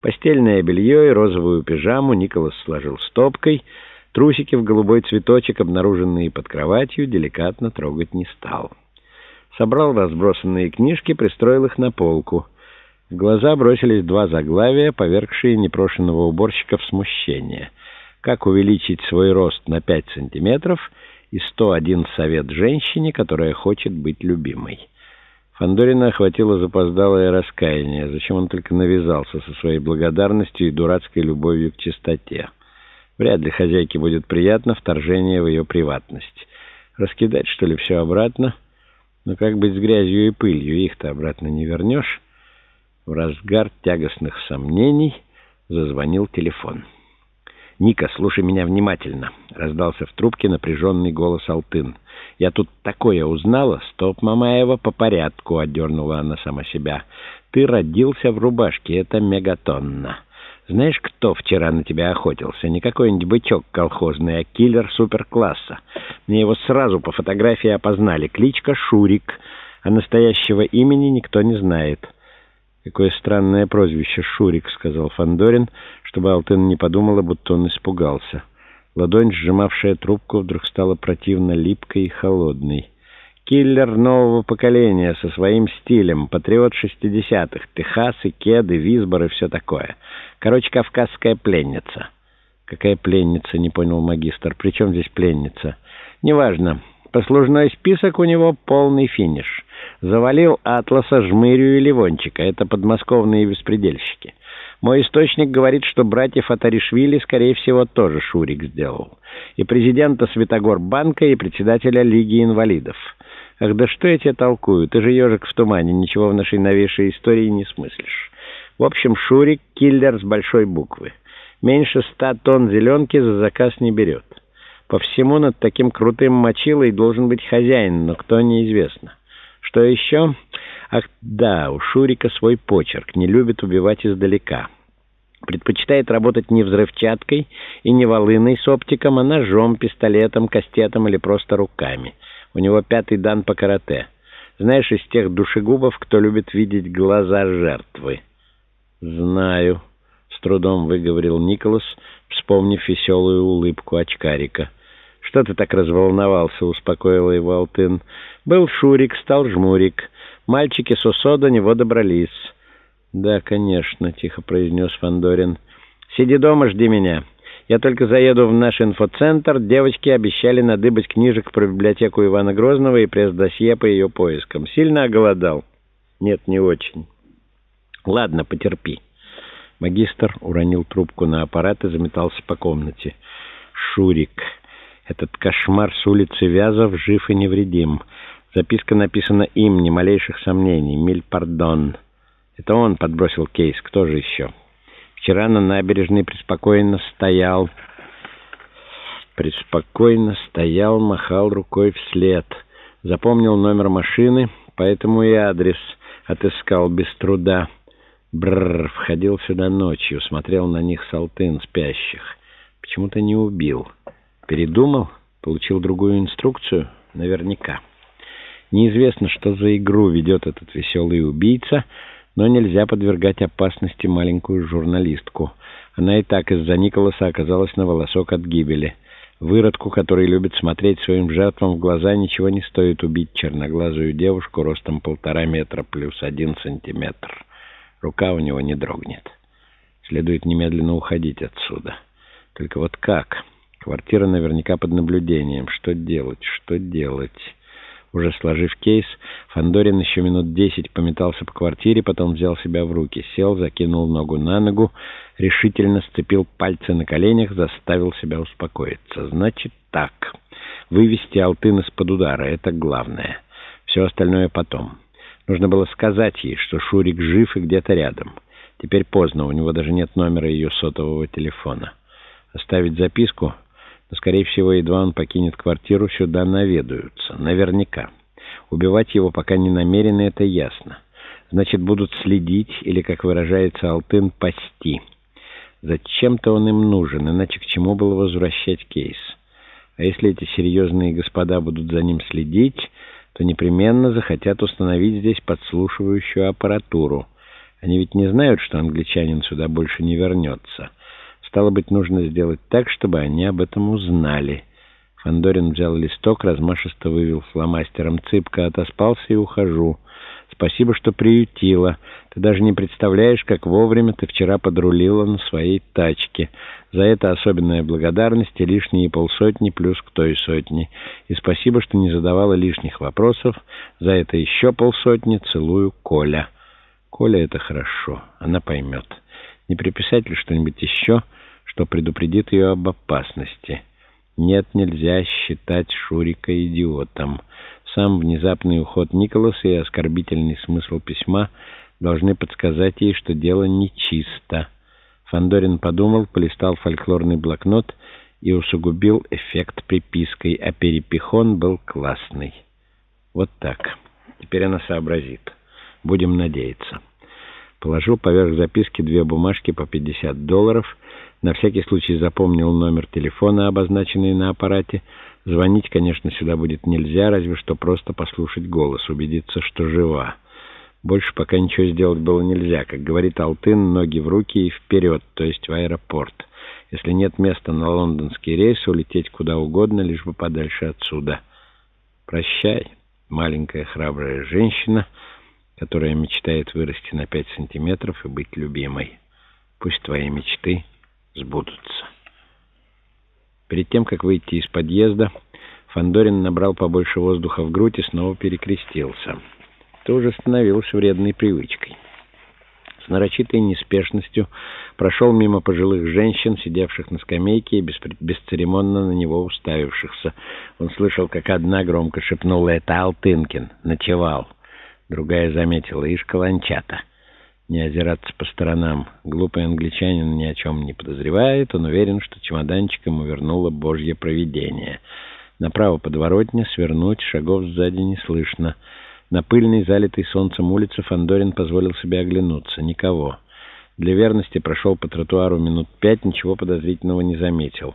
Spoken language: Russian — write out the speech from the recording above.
Постельное белье и розовую пижаму Николас сложил стопкой. Трусики в голубой цветочек, обнаруженные под кроватью, деликатно трогать не стал. Собрал разбросанные книжки, пристроил их на полку. В глаза бросились два заглавия, повергшие непрошенного уборщика в смущение. «Как увеличить свой рост на 5 сантиметров» и «101 совет женщине, которая хочет быть любимой». Фандорина охватило запоздалое раскаяние. Зачем он только навязался со своей благодарностью и дурацкой любовью к чистоте? Вряд ли хозяйке будет приятно вторжение в ее приватность. Раскидать, что ли, все обратно? Но как быть с грязью и пылью? Их-то обратно не вернешь. В разгар тягостных сомнений зазвонил телефон. «Ника, слушай меня внимательно», — раздался в трубке напряженный голос Алтын. «Я тут такое узнала. Стоп, Мамаева, по порядку», — отдернула она сама себя. «Ты родился в рубашке, это мегатонна. Знаешь, кто вчера на тебя охотился? Не какой-нибудь бычок колхозный, а киллер суперкласса. Мне его сразу по фотографии опознали. Кличка Шурик, а настоящего имени никто не знает». «Какое странное прозвище Шурик», — сказал Фандорин, чтобы Алтын не подумала, будто он испугался. Ладонь, сжимавшая трубку, вдруг стала противно липкой и холодной. Киллер нового поколения со своим стилем, патриот шестидесятых, Техасы, кеды, визбор и все такое. Короче, кавказская пленница. «Какая пленница?» — не понял магистр. «При чем здесь пленница?» «Неважно. Послужной список у него полный финиш». Завалил Атласа, Жмырю и Ливончика. Это подмосковные беспредельщики. Мой источник говорит, что братьев Атаришвили, скорее всего, тоже Шурик сделал. И президента Светогорбанка, и председателя Лиги инвалидов. Ах, да что я тебе толкую? Ты же ежик в тумане, ничего в нашей новейшей истории не смыслишь. В общем, Шурик — киллер с большой буквы. Меньше ста тонн зеленки за заказ не берет. По всему над таким крутым мочилой должен быть хозяин, но кто неизвестно. Что еще? Ах, да, у Шурика свой почерк, не любит убивать издалека. Предпочитает работать не взрывчаткой и не волыной с оптиком, а ножом, пистолетом, кастетом или просто руками. У него пятый дан по карате. Знаешь, из тех душегубов, кто любит видеть глаза жертвы. «Знаю», — с трудом выговорил Николас, вспомнив веселую улыбку очкарика. «Что ты так разволновался?» — успокоила его Алтын. «Был Шурик, стал Жмурик. Мальчики с УСО до него добрались». «Да, конечно», — тихо произнес Фандорин. «Сиди дома, жди меня. Я только заеду в наш инфоцентр. Девочки обещали надыбать книжек про библиотеку Ивана Грозного и пресс-досье по ее поискам. Сильно оголодал?» «Нет, не очень». «Ладно, потерпи». Магистр уронил трубку на аппарат и заметался по комнате. «Шурик». Этот кошмар с улицы Вязов жив и невредим. Записка написана им, ни малейших сомнений. Миль пардон. Это он подбросил кейс. Кто же еще? Вчера на набережной преспокойно стоял... Преспокойно стоял, махал рукой вслед. Запомнил номер машины, поэтому и адрес отыскал без труда. Бррр, входил сюда ночью, смотрел на них салтын спящих. Почему-то не убил. Передумал? Получил другую инструкцию? Наверняка. Неизвестно, что за игру ведет этот веселый убийца, но нельзя подвергать опасности маленькую журналистку. Она и так из-за Николаса оказалась на волосок от гибели. Выродку, который любит смотреть своим жертвам в глаза, ничего не стоит убить черноглазую девушку ростом полтора метра плюс один сантиметр. Рука у него не дрогнет. Следует немедленно уходить отсюда. Только вот как... Квартира наверняка под наблюдением. Что делать? Что делать? Уже сложив кейс, Фандорин еще минут десять пометался по квартире, потом взял себя в руки, сел, закинул ногу на ногу, решительно сцепил пальцы на коленях, заставил себя успокоиться. Значит так. Вывести Алтын из-под удара — это главное. Все остальное потом. Нужно было сказать ей, что Шурик жив и где-то рядом. Теперь поздно, у него даже нет номера ее сотового телефона. Оставить записку — но, скорее всего, едва он покинет квартиру, сюда наведаются. Наверняка. Убивать его пока не намерены, это ясно. Значит, будут следить или, как выражается Алтын, пасти. Зачем-то он им нужен, иначе к чему было возвращать кейс? А если эти серьезные господа будут за ним следить, то непременно захотят установить здесь подслушивающую аппаратуру. Они ведь не знают, что англичанин сюда больше не вернется. Стало быть, нужно сделать так, чтобы они об этом узнали. Фандорин взял листок, размашисто вывел фломастером «Цыпка, отоспался и ухожу». Спасибо, что приютила. Ты даже не представляешь, как вовремя ты вчера подрулила на своей тачке. За это особенная благодарность и лишние полсотни плюс к той сотне. И спасибо, что не задавала лишних вопросов. За это еще полсотни. Целую, Коля. Коля — это хорошо. Она поймет. Не приписать ли что-нибудь еще, что предупредит ее об опасности? Нет, нельзя считать Шурика идиотом. Сам внезапный уход Николаса и оскорбительный смысл письма должны подсказать ей, что дело нечисто. Фандорин подумал, полистал фольклорный блокнот и усугубил эффект припиской, а перепихон был классный. Вот так. Теперь она сообразит. Будем надеяться. Положил поверх записки две бумажки по 50 долларов. На всякий случай запомнил номер телефона, обозначенный на аппарате, Звонить, конечно, сюда будет нельзя, разве что просто послушать голос, убедиться, что жива. Больше пока ничего сделать было нельзя. Как говорит Алтын, ноги в руки и вперед, то есть в аэропорт. Если нет места на лондонский рейс, улететь куда угодно, лишь бы подальше отсюда. Прощай, маленькая храбрая женщина, которая мечтает вырасти на пять сантиметров и быть любимой. Пусть твои мечты сбудутся. Перед тем, как выйти из подъезда, Фандорин набрал побольше воздуха в грудь и снова перекрестился. Это уже становилось вредной привычкой. С нарочитой неспешностью прошел мимо пожилых женщин, сидевших на скамейке и бесцеремонно на него уставившихся. Он слышал, как одна громко шепнула «Это Алтынкин! Ночевал!» Другая заметила «Ишь, каланчата!» не озираться по сторонам. Глупый англичанин ни о чем не подозревает. Он уверен, что чемоданчик ему вернуло божье провидение. Направо подворотня, свернуть, шагов сзади не слышно. На пыльной, залитой солнцем улице Фандорин позволил себе оглянуться. Никого. Для верности прошел по тротуару минут пять, ничего подозрительного не заметил.